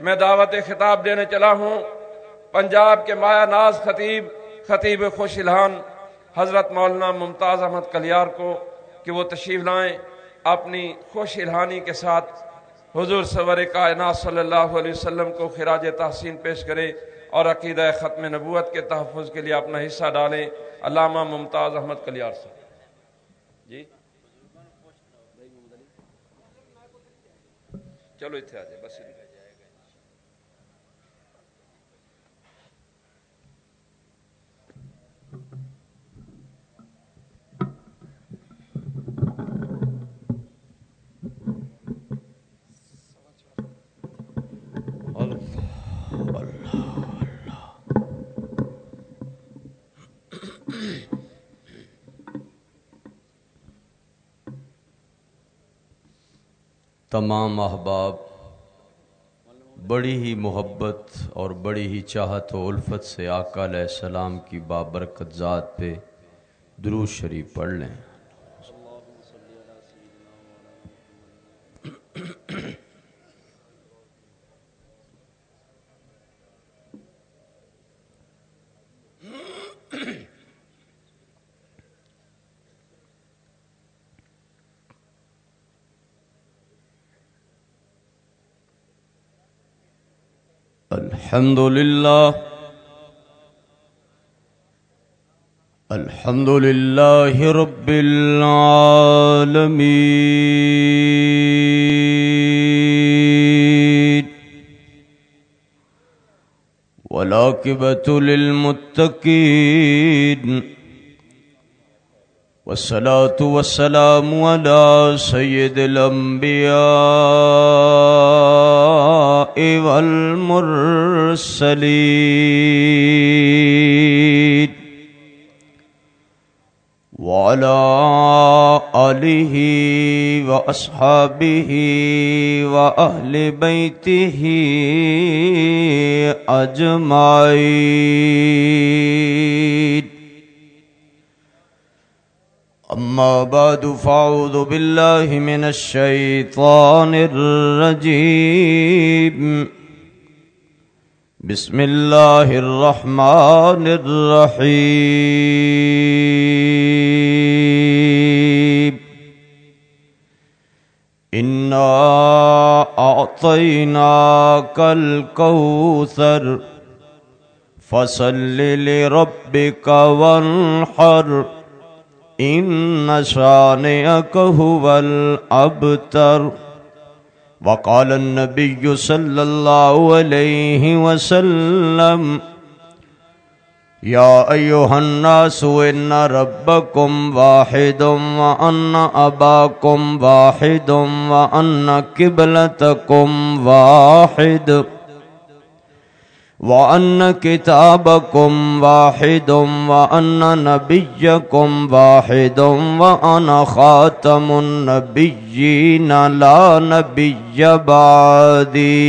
میں دعوت خطاب دینے چلا ہوں۔ پنجاب کے مایا ناز خطیب خطیب خوش الہان، حضرت مولانا ممتاز احمد کلیار کو کہ وہ تشریف لائیں اپنی خوش الہانی کے ساتھ حضور صور کائنات صلی اللہ علیہ وسلم کو خراج تحسین پیش کرے اور عقیدہ ختم نبوت کے تحفظ کے لیے اپنا حصہ ڈالیں۔ علامہ ممتاز احمد کلیار صاحب۔ جی؟ چلو اتنے آ جائے، بس تمام احباب، بڑی ہی محبت اور بڑی ہی چاہت و الفت سے آقا علیہ السلام کی بابرکت ذات پہ درود شریف پڑھ لیں۔ الحمد لله. الحمد لله رب العالمين. والعاقبة للمتقين. والصلاة والسلام على سيد الأنبياء. والمرسلين وعلى آله وأصحابه وأهل بيته أجمعين أما بعد، فأعوذ بالله من الشيطان الرجيم. بسم الله الرحمن الرحيم. إنا أعطيناك الكوثر، فصل لربك وانحر. إن شانئك هو الأبتر. وقال النبي صلى الله عليه وسلم، يا أيها الناس إن ربكم واحد وأن أباكم واحد وأن كبلتكم واحد واحد. وأن كتابكم واحد وأن نبيكم واحد وأنا خاتم النبيين لا نبي بعدي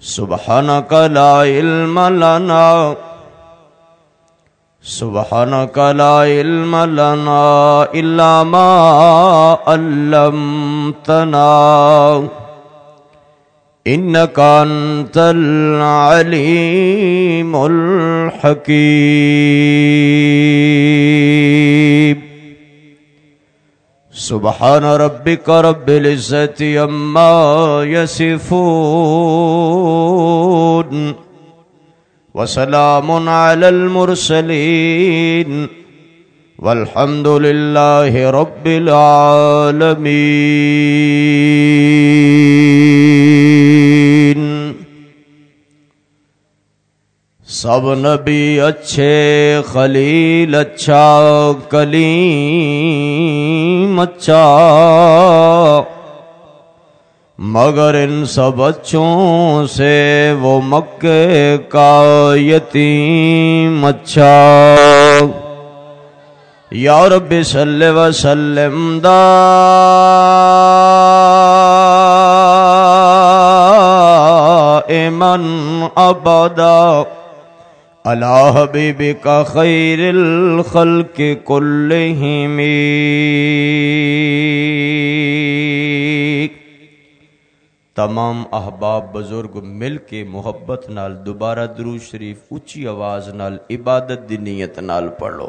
سبحانك لا علم لنا. سبحانك لا علم لنا إلا ما علمتنا. إنك أنت العليم الحكيم. سبحان ربك رب العزة يما يصفون. وسلام على المرسلين. والحمد لله رب العالمين. سب نبی اچھے، خلیل اچھا کلیم اچھا. مگر ان سب اچھوں سے وہ مکے کا یتیم اچھا۔ یا رب صلی وسلم دائما ابدا اللہ حبیبی کا خیر الخلق کلہم تمام احباب بزرگ مل کے محبت نال دوبارہ درو شریف اچھی آواز نال، عبادت دی نیت نال پڑھ لو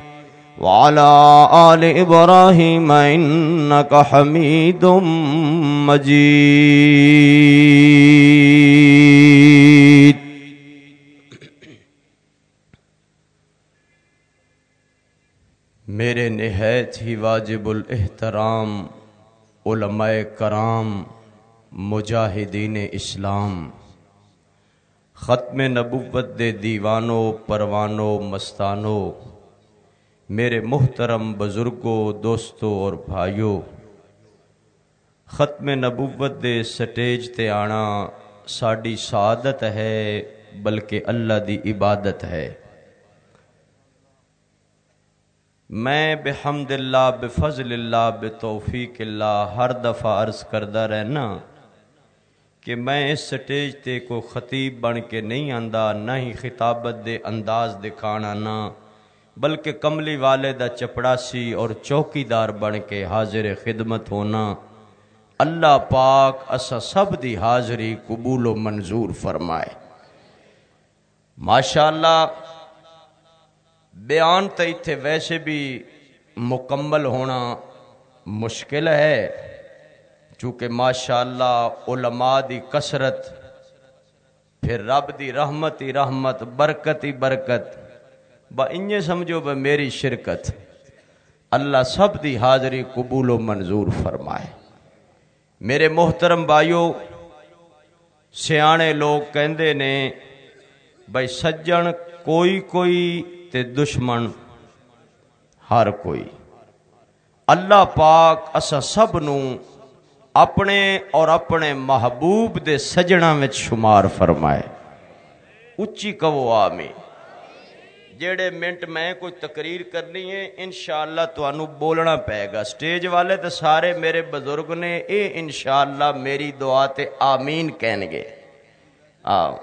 وعلى آل إبراهيم إنك حميد مجيد. میرے نہایت ہی واجب الاحترام علماء کرام مجاہدین اسلام، ختم نبوت دے دیوانوں، پروانوں، مستانوں میرے محترم بزرگوں، دوستوں اور بھائیوں، ختم نبوت دے سٹیج تے آنا ساڈی سعادت ہے، بلکہ اللہ دی عبادت ہے۔ میں بحمد اللہ، بفضل اللہ، بتوفیق اللہ ہر دفعہ عرض کردہ رہنا کہ میں اس سٹیج تے کو خطیب بن کے نہیں آندا، نہ ہی خطابت دے انداز دکھانا، نہ بلکہ کملی والے دا چپڑا سی اور چوکی دار بن کے حاضر خدمت ہونا اللہ پاک اسا سب دی حاضری قبول و منظور فرمائے۔ ماشاءاللہ، بیان تے تھے ویسے بھی مکمل ہونا مشکل ہے، چونکہ ماشاءاللہ علماء دی کسرت پھر رب دی رحمت ہی رحمت، برکت ہی برکت۔ با انجے سمجھو با میری شرکت اللہ سب دی حاضری قبول و منظور فرمائے۔ میرے محترم بھائیو، سیانے لوگ کہندے نے بھائی سجن کوئی کوئی تے دشمن ہر کوئی۔ اللہ پاک اسا سب نو اپنے اور اپنے محبوب دے سجنا وچ شمار فرمائے۔ اچھی کہو آمین۔ جیڑے منٹ میں کوئی تقریر کرنی ہے، انشاءاللہ تو بولنا پہے گا۔ سٹیج والے تو سارے میرے بزرگ نے اے انشاءاللہ میری دعا تے آمین کہنگے آؤ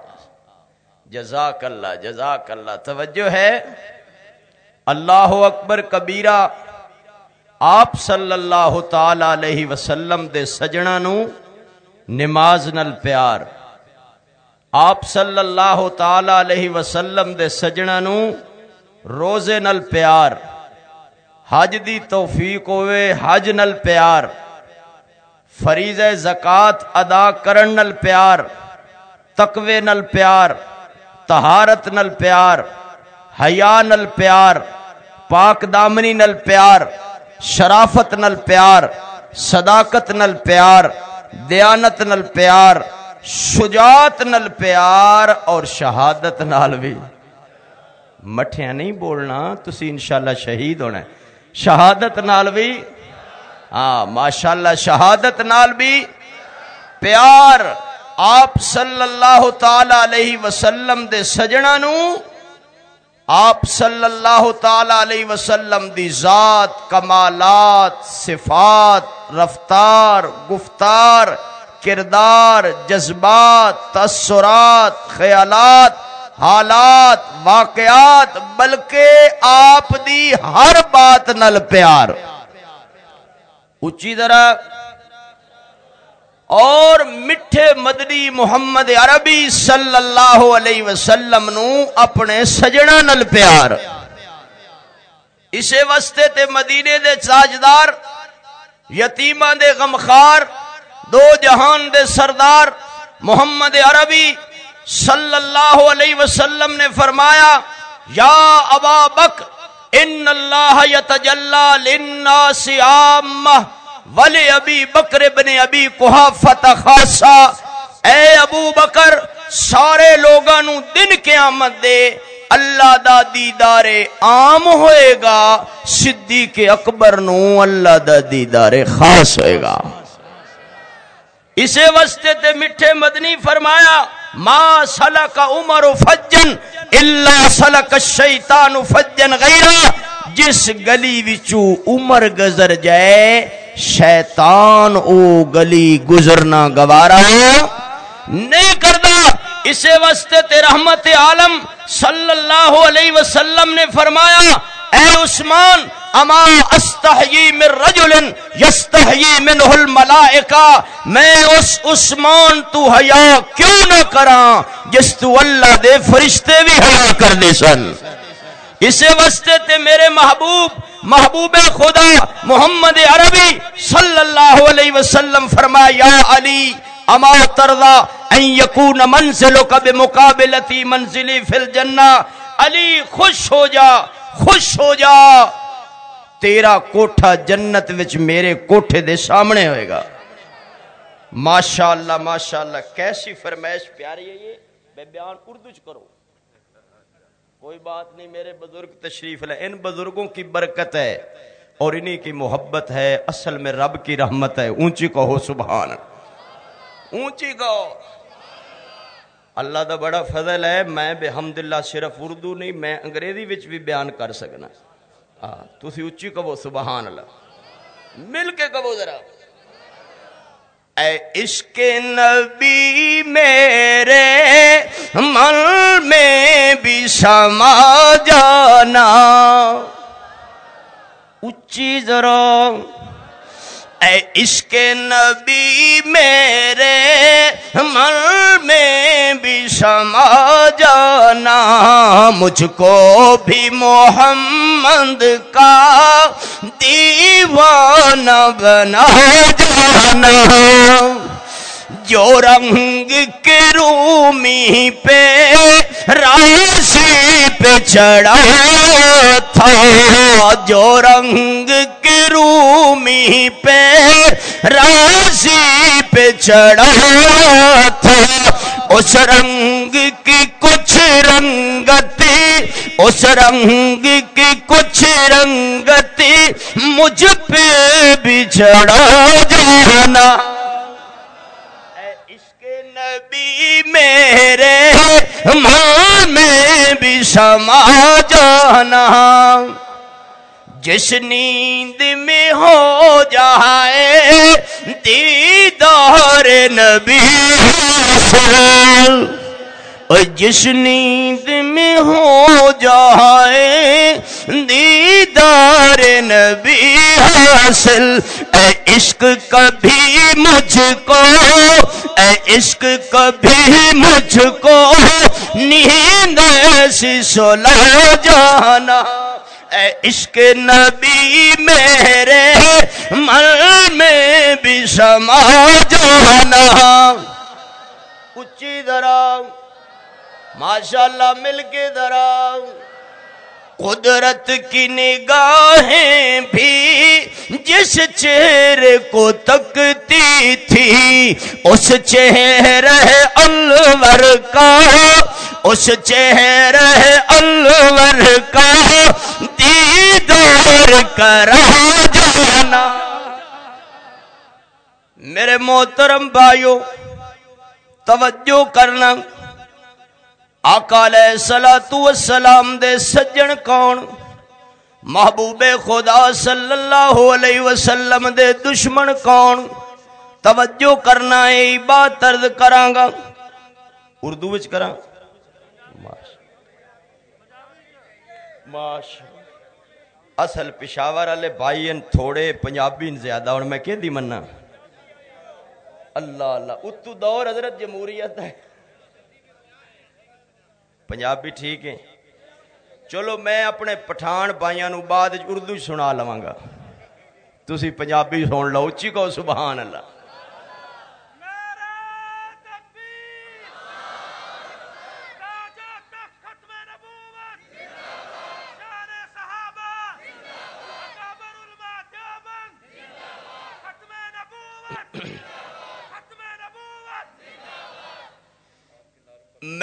جزاک اللہ جزاک اللہ توجہ ہے۔ اللہ اکبر کبیرہ، آپ صلی اللہ تعالی علیہ وسلم دے سجنہ نو نماز نل پیار۔ آپ صلی اللہ تعالی علیہ وسلم دے سجنہ نو روزے نل پیار حج دی توفیق ہوئے حج نل پیار فریض زکات ادا کرن نل پیار تقوی نل پیار طہارت نل پیار حیا نل پیار پاک دامنی نل پیار شرافت نل پیار صداقت نل پیار دیانت نل پیار شجاعت نل پیار اور شہادت نال بھی مٹھیاں نہیں بولنا، تسی انشاءاللہ شہید ہونا ہے۔ شہادت نال بھی ہاں ماشاءاللہ شہادت نال بھی پیار آپ صلی اللہ تعالی علیہ وسلم دے سجنا نو، آپ صلی اللہ تعالی علیہ وسلم دی ذات، کمالات، صفات، رفتار، گفتار، کردار، جذبات تاثرات خیالات حالات، واقعات، بلکہ آپ دی ہر بات نل پیار۔ اچھی طرح اور مٹھے مدنی محمد عربی صلی اللہ علیہ وسلم نو اپنے سجنا نل پیار۔ اسے وستے تے مدینے دے چاجدار یتیمہ دے غمخار دو جہان دے سردار محمد عربی صلی اللہ علیہ وسلم نے فرمایا، یا ابا بک ان اللہ یتجلا للناس عامہ، ولی ابی بکر ابن ابی قحافت خاصا اے ابو بکر، سارے لوگاں نو دن قیامت دے اللہ دا دیدار عام ہوئے گا، صدیق اکبر نو اللہ دا دیدار خاص ہوئے گا۔ اسے وستے تے مٹھے مدنی فرمایا ما سلک عمر فجن الا سلک الشیطان فجن غیرہ جس گلی وچوں عمر گزر جائے، شیطان او گلی گزرنا گوارا۔ نہیں کردا اسے واسطے تے رحمت عالم صلی اللہ علیہ وسلم نے فرمایا اے عثمان، اما استحیی من رجل یستحیی منہ الملائکہ، میں اس عثمان تو حیا کیوں نہ کراں، جس تو اللہ دے فرشتے بھی حیا کر دے سن۔ اسے واسطے تے میرے محبوب محبوب خدا محمد عربی صلی اللہ علیہ وسلم فرمایا، یا علی، اما ترضا ان یکون منزلک بمقابلتی منزلی فی الجنہ، علی خوش ہو جا۔ خوش ہو جا۔ تیرا کوٹھا جنت وچ میرے کوٹھے دے سامنے ہوئے گا۔ ماشاء اللہ ماشاء اللہ کیسی فرمائش پیاری ہے یہ۔ بے بیان اردو چ کرو۔ کوئی بات نہیں، میرے بزرگ تشریف لے ان بزرگوں کی برکت ہے اور انہی کی محبت ہے۔ اصل میں رب کی رحمت ہے۔ اونچی کہو سبحان۔ اونچی کہو۔ اللہ دا بڑا فضل ہے، میں بے حمد اللہ صرف اردو نہیں، میں انگریزی وچ بھی بیان کر سکنا۔ ہاں تسی اچھی کہو، سبحان اللہ۔ مل کے کہو ذرا۔ اے عشق نبی میرے من میں بھی سما جانا۔ اچھی ذرا۔ اے عشق نبی میرے من میں بھی سما جانا، مجھ کو بھی محمد کا دیوانہ بنا جانا۔ جو رنگ کے رومی پہ راسی پہ چڑھا تھا، جو رنگ رومی پہ راسی پہ چڑھا تھا۔ اس رنگ کی کچھ رنگتی، اس رنگ کی کچھ رنگتی مجھ پہ بھی چڑھا جانا۔ نبی میرے ماں میں بھی سما جانا۔ جس نیند میں ہو جائے، دیدار نبی اور جس نیند میں ہو جائے، دیدار نبی حاصل۔ اے عشق کبھی مجھ کو، اے عشق کبھی مجھ کو، نیند ایسی سلا جانا۔ اے عشق نبی میرے من میں بھی سما جانا۔ اچھی درا ماشاء اللہ مل کے درا قدرت کی نگاہیں بھی جس چہرے کو تکتی تھی، اس چہرے الور کا، اس چہرے الور کا دیدار کرا جانا۔ میرے محترم بھائیو، توجہ کرنا۔ آقا علیہ الصلوۃ والسلام دے سجن کون؟ محبوب خدا صلی اللہ علیہ وسلم دے دشمن کون؟ توجہ کرنا ہے بات عرض کراں گا۔ اردو وچ کراں۔ ماشاء اصل پشاور والے بھائی ان تھوڑے پنجابی زیادہ ہوں میں کہ دی مننا اللہ اللہ۔ اتو دور حضرت جمہوریت ہے۔ پنجابی ٹھیک ہے چلو میں اپنے پٹھان بھائیاں نو بعد اردو سنا لواں گا تسی پنجابی سن لو اچھی کو سبحان اللہ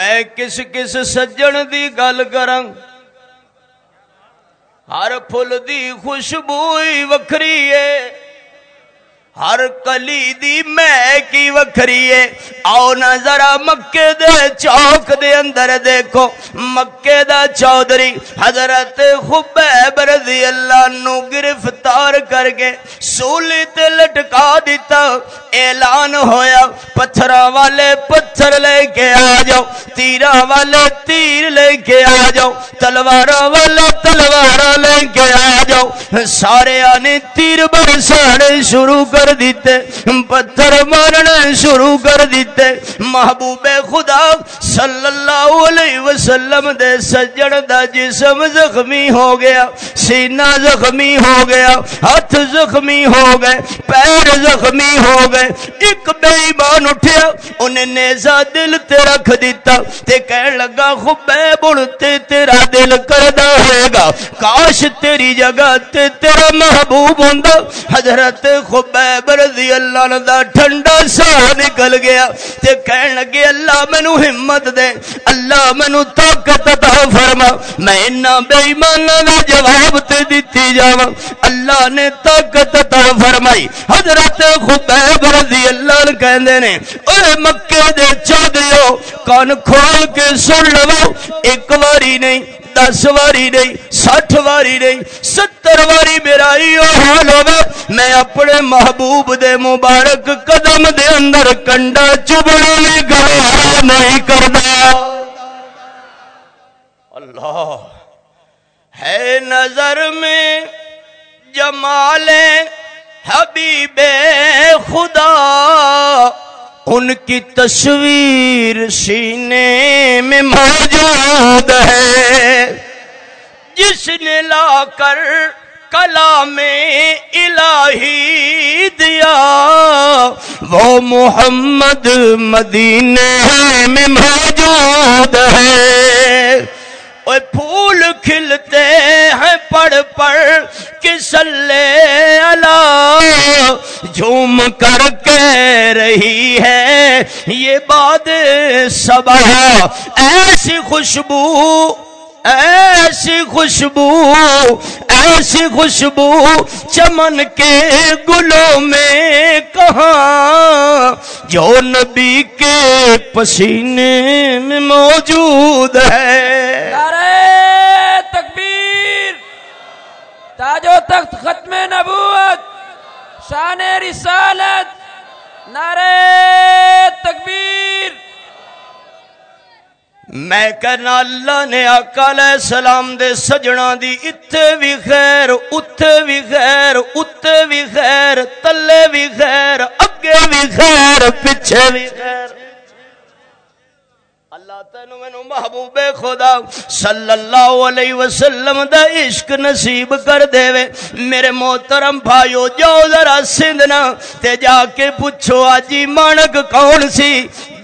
میں کس کس سجن دی گل کروں ہر پھل دی خوشبو وکری ہے ہر کلی دی میں کی وکھری ہے آؤ نہ ذرا مکے دے چوک دے اندر دیکھو، مکے دا چودری حضرت خبیب رضی اللہ نو گرفتار کر کے سولی تے لٹکا دیتا، اعلان ہویا پتھر والے پتھر لے کے آ جاؤ تیرا والے تیر لے کے آ جاؤ تلوار والے تلوار لے کے آ جاؤ۔ سارے آنے تیر برسانے شروع کر کر دیتے، پتھر مارنا شروع کر دیتے۔ تے محبوب خدا صلی اللہ علیہ وسلم دے سجن دا جسم زخمی ہو گیا، سینہ زخمی ہو گیا، ہاتھ زخمی ہو گئے، پیر زخمی ہو گئے۔ ایک بے ایمان اٹھیا، انہیں نیزہ دل تے رکھ دیتا، تے کہن لگا خبے بڑھتے تیرا دل کردہ ہوئے گا کاش تیری جگہ تے تیرا محبوب ہوندہ حضرت خبے رضی اللہ عنہ دا ٹھنڈا سا نکل گیا۔ تے کہن لگے اللہ مینو ہمت دے، اللہ مینو طاقت عطا فرما۔ میں انہاں بے ایماناں دا جواب تے دتی جاواں۔ اللہ نے طاقت عطا فرمائی۔ حضرت خبیب رضی اللہ عنہ کہندے نے اے مکے دے چادریو کان کھول کے سن لو۔ ایک واری نہیں دس واری نہیں، سٹھ واری نہیں، ستر واری میرا حال ہو میں اپنے محبوب دے مبارک قدم دے اندر کنڈا چبڑا نہیں کرنا اللہ، ہے نظر میں جمال حبیب خدا۔ ان کی تصویر سینے میں موجود ہے۔ جس نے لا کر کلا میں الہی دیا، وہ محمد مدینے میں موجود ہے۔ پھول کھلتے ہیں پڑ پڑ کسلے جھوم کر کہہ رہی ہے، یہ باد سبا ایسی خوشبو ایسی خوشبو ایسی خوشبو چمن کے گلوں میں کہاں؟ جو نبی کے پسینے میں موجود ہے۔ تکبیر، تاج و تخت ختم نبوت۔ شان رسالت، نعرہ تکبیر۔ میں کہنا اللہ نے آقا علیہ السلام دے سجنا دی اتھے بھی خیر اتھے بھی خیر اتھے بھی خیر، تلے بھی خیر، اگے بھی خیر پچھے بھی خیر۔ اللہ تینو میں محبوب خدا صلی اللہ علیہ وسلم دا عشق نصیب کر دے وے۔ میرے محترم بھائیو، جاؤ ذرا سندھنا تے جا کے پوچھو، آجی مانک کون سی؟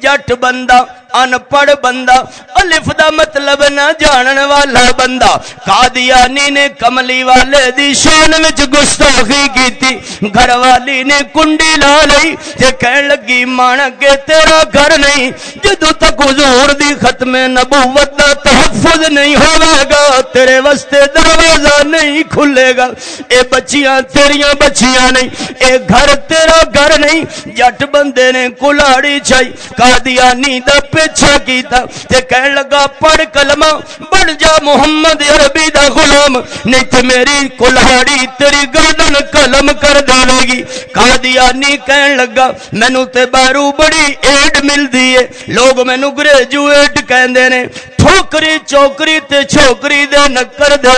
جٹ بندہ ان پڑھ بندہ الف دا مطلب نہ جانن والا بندہ قادیانی نے کملی والے دی شان وچ گستاخی کیتی گھر والی نے کنڈی لا لئی تے کہن لگی مان کے تیرا گھر نہیں جدو تک حضور دی ختم نبوت دا تحفظ نہیں ہوے گا تیرے واسطے دروازہ نہیں کھلے گا اے بچیاں تیریاں بچیاں نہیں اے گھر تیرا گھر نہیں جٹ بندے نے کلاڑی چائی قادیانی دا پی پیچھا کیتا تے کہن لگا، پڑھ کلمہ، بن جا محمد عربی دا غلام، نہیں تے میری کلہاڑی تیری گردن کلم کر دے گی۔ قادیانی کہن لگا، مینوں تے بارو بڑی ایڈ مل دیئے لوگ مینوں گریجویٹ کہندے نے۔ ٹھوکری چوکری تے چھوکری دے نکر دے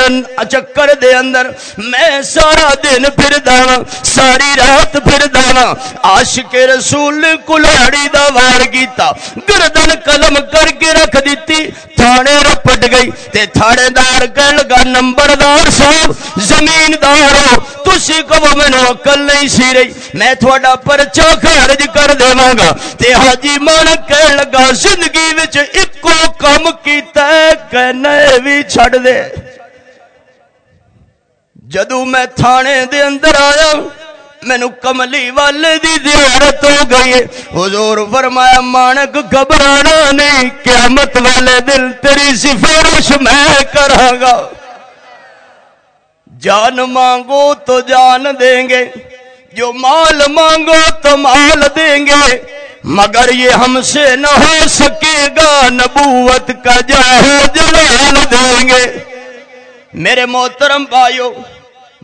چکر دے اندر میں سارا دن پھر دانا ساری رات پھر دانا عاشق رسول کلاڑی دا وار کیتا گردن قلم کر کے رکھ دیتی تھانے رپٹ گئی تے تھانے دار کہن لگا نمبردار صاحب زمین دار ہو تسی کہو مینوں عقل نہیں سی رہی میں تھوڑا پرچا خارج کر دیواں گا تے حاجی مان کہن لگا زندگی وچ اکو کم کیتا ہے کہنے بھی چھڑ دے جدو میں تھانے دے اندر آیا ہوں مینو کملی والے دی زیارت ہو گئی حضور فرمایا مانک گھبرانا نہیں قیامت والے دل تیری سفارش میں کراں گا جان مانگو تو جان دیں گے جو مال مانگو تو مال دیں گے مگر یہ ہم سے نہ ہو سکے گا نبوت کا جاہو جلال دیں گے میرے محترم بھائیو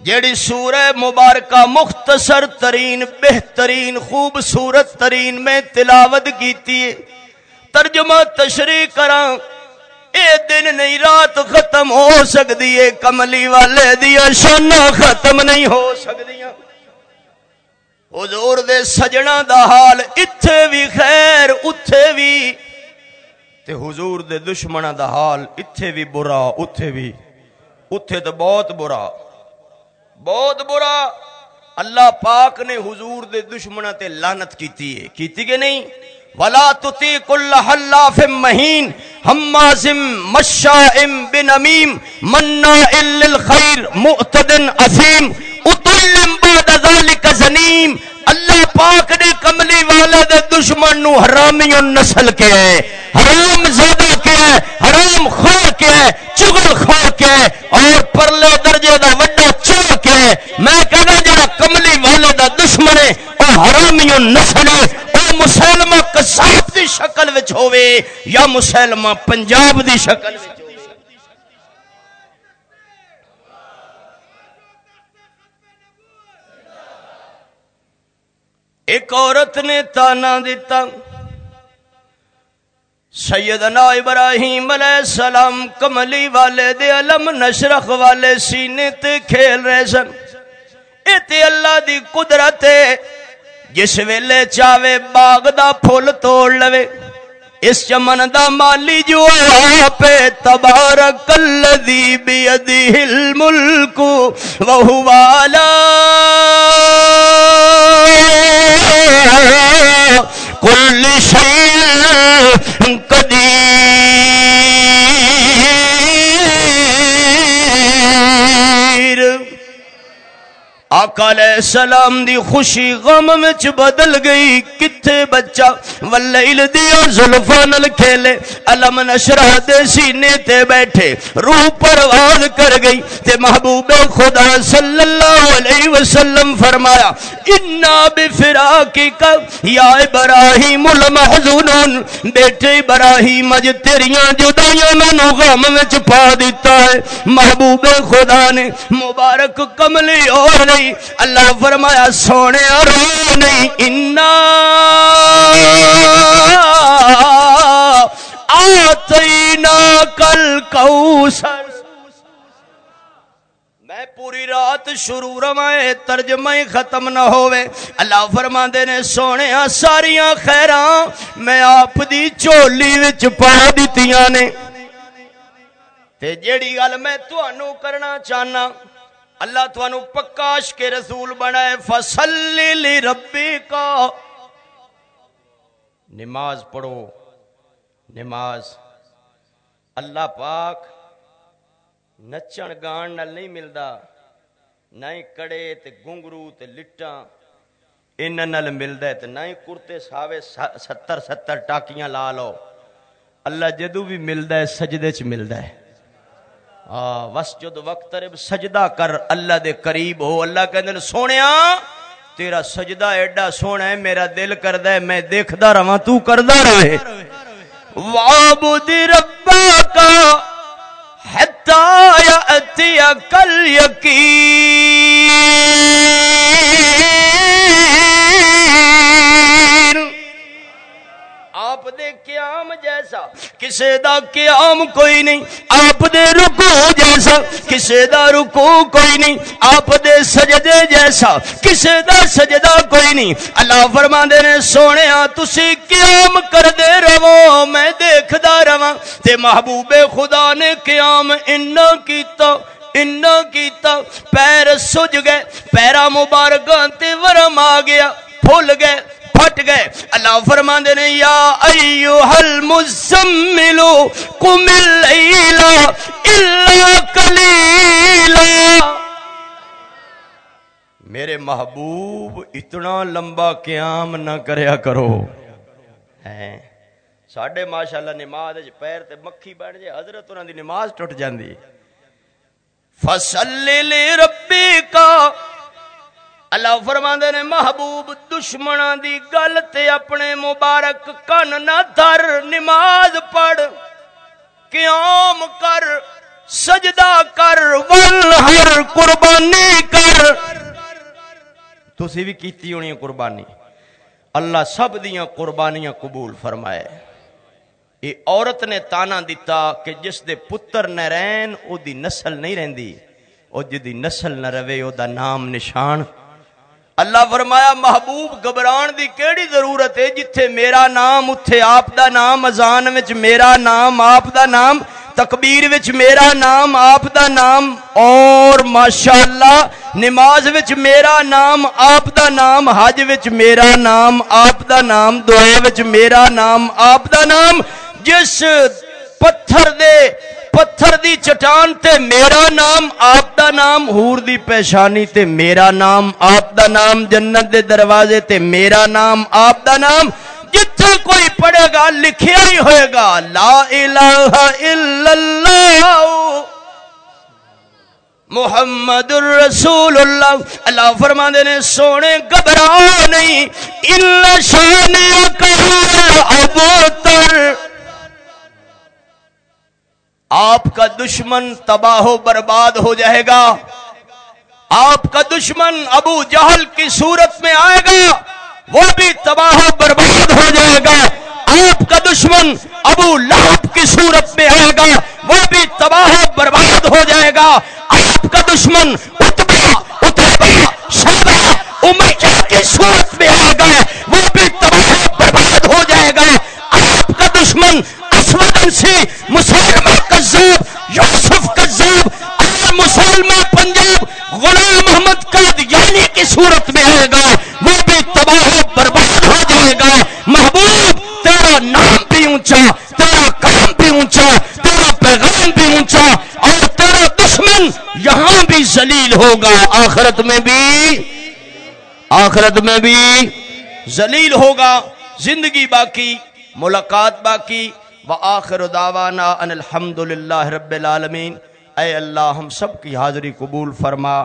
جیڑی سورہ مبارکہ مختصر ترین، بہترین، خوبصورت ترین میں تلاوت کیتی ہے۔ ترجمہ تشریح کراں، اے دن نہیں، رات ختم ہو سکتی ہے۔ کملی والے دیا شانہ ختم نہیں ہو سکتی حضور دے سجنا دا حال اتھے بھی خیر اتھے بھی تے حضور دے دشمنا دا حال اتھے بھی برا اتھے بھی اتھے تو بہت برا۔ بہت برا۔ اللہ پاک نے حضور دے دشمنا تے لانت کیتی ہے۔ کیتی کہ نہیں؟ ولا تتی کل حلاف مہین حمازم مشائم بنمیم منا للخير معتد عظیم اتلم بعد ذلك زنیم اللہ پاک نے کملی والا دے دشمن نو حرامی نسل کے ہے، حرام زیادہ کے ہے، حرام خور کے ہے، چگل خور کے ہے، اور پرلے درجے دا وڈا چور کے ہے۔ میں کہنا جڑا کملی والا دا دشمن ہے، او حرامی نسل ہے۔ مسلمہ کساب دی شکل وچ ہوئے یا مسلمہ پنجاب دی شکل وچ۔ ایک عورت نے تانا دیتا۔ سیدنا ابراہیم علیہ السلام کملی والے دے علم نشرخ والے سینے تے کھیل رہے سن۔ اے اللہ دی قدرت ہے۔ جس ویلے چاہے باغ دا پھول توڑ لوے۔ اس چمن دا مالی جو آپ تبارک الذی بیدہ الملک، وہو والا کل شیء قدیر۔ آقا علیہ السلام دی خوشی غم وچ بدل گئی۔ کتھے بچہ؟ واللیل دیا زلفاں نل کھیلے۔ علم نشرح دے سینے تے بیٹھے۔ روح پرواز کر گئی۔ تے محبوب خدا صلی اللہ علیہ وسلم فرمایا، انا بفراقی کا یا ابراہیم المحزونون۔ بیٹے ابراہیم، اج تیریاں جدائیاں میں نو غم وچ پا دیتا ہے۔ محبوب خدا نے مبارک کملی اور نہیں۔ اللہ فرمایا، سونے رو نہیں، انا آتینا کل کوسر میں پوری رات شروع روائے ترجمہ ختم نہ ہوئے اللہ فرما دے نے، سونے ساریاں خیران میں آپ دی چولی وچ پا دیتیاں نے۔ تے جیڑی گل میں تو انو کرنا چاہنا اللہ تو پکاش کے رسول بنائے، فصل ربی کا نماز پڑھو، نماز۔ اللہ پاک نچن گان نال نہیں ملتا نہ ہی کڑے تے گنگرو تے لٹاں۔ ان نال ملدا ہے تے نہ ہی کرتے ساوے ستر ستر ٹاکیاں لا لو۔ اللہ جدو بھی ملدا ہے، سجدے چ ملدا ہے۔ وسجد وقت رب سجدہ کر، اللہ دے قریب ہو۔ اللہ کہ سونیا، تیرا سجدہ ایڈا سونا ہے، میرا دل کردا ہے، میں دیکھدا رہاں، تو کردا رہے۔ وعبد ربک حتا یاتی کل یقین قیام جیسا، کسے دا قیام کوئی نہیں، آپ دے رکو جیسا، کسے دا رکو کوئی نہیں، آپ دے سجدے جیسا، کسے دا سجدہ کوئی نہیں۔ اللہ فرما دے نے سونے تسی قیام کر دے رو میں دیکھ دا رواں تے محبوب خدا نے قیام انہ کیتا انہ کیتا۔ پیر سج گئے، پیرا مبارکاں تے ورم آ گیا، پھول گئے۔ پھٹ گئے۔ اللہ فرما دے نے، یا ایوہ المزملو قم اللیلہ الا کلیلہ میرے محبوب، اتنا لمبا قیام نہ کریا کرو۔ ہیں۔ ساڈے ماشاءاللہ نماز وچ پیر تے مکھی بیٹھ جائے، حضرت انہاں دی نماز ٹوٹ جاندی۔ فصلی لربی کا اللہ فرما نے، محبوب دشمن دی گل تے اپنے مبارک کن نہ در نماز پڑھ، قیام کر، سجدہ کر ول ہر قربانی کر. تسی بھی کیتی ہونی قربانی؟ اللہ سب دیاں قربانیاں قبول فرمائے۔ یہ عورت نے تانا دیتا کہ جس دے پتر نہ رہن او دی نسل نہیں رہندی، او جدی نسل نہ رہے، او دا نام نشان۔ اللہ فرمایا، محبوب گبران دی کیڑی ضرورت ہے جتھے میرا نام، اتھے آپ دا نام ازان وچ میرا نام، آپ دا نام، تکبیر وچ میرا نام، آپ دا نام، اور ماشاءاللہ نماز وچ میرا نام، آپ دا نام، حج وچ میرا نام، آپ دا نام، دعا وچ میرا نام، آپ دا نام، جس پتھر دے پتھر دی چٹان تے میرا نام، آپ دا نام ہور دی پیشانی تے میرا نام، آپ دا نام، جنت دے دروازے تے میرا نام، آپ دا نام جتھے کوئی پڑھے گا، لکھیا ہی ہوئے گا، لا الہ الا اللہ، محمد الرسول اللہ۔ اللہ فرما دے نے، سونے گھبرا نہیں اللہ شان ابو تر۔ آپ کا دشمن تباہ و برباد ہو جائے گا۔ آپ کا دشمن ابو جہل کی صورت میں آئے گا، وہ بھی تباہ و برباد ہو جائے گا۔ آپ کا دشمن ابو لہب کی صورت میں آئے گا، وہ بھی تباہ و برباد ہو جائے گا۔ آپ کا دشمن صورت میں آئے گا، وہ بھی تباہ و برباد ہو جائے گا۔ محبوب، تیرا نام بھی اونچا، تیرا کام بھی اونچا، تیرا پیغام بھی اونچا، اور تیرا دشمن یہاں بھی ذلیل ہوگا۔ آخرت میں بھی، آخرت میں بھی ذلیل ہوگا۔ زندگی باقی، ملاقات باقی۔ وآخر دعوانا ان الحمد للہ رب العالمین۔ اے اللہ، ہم سب کی حاضری قبول فرما۔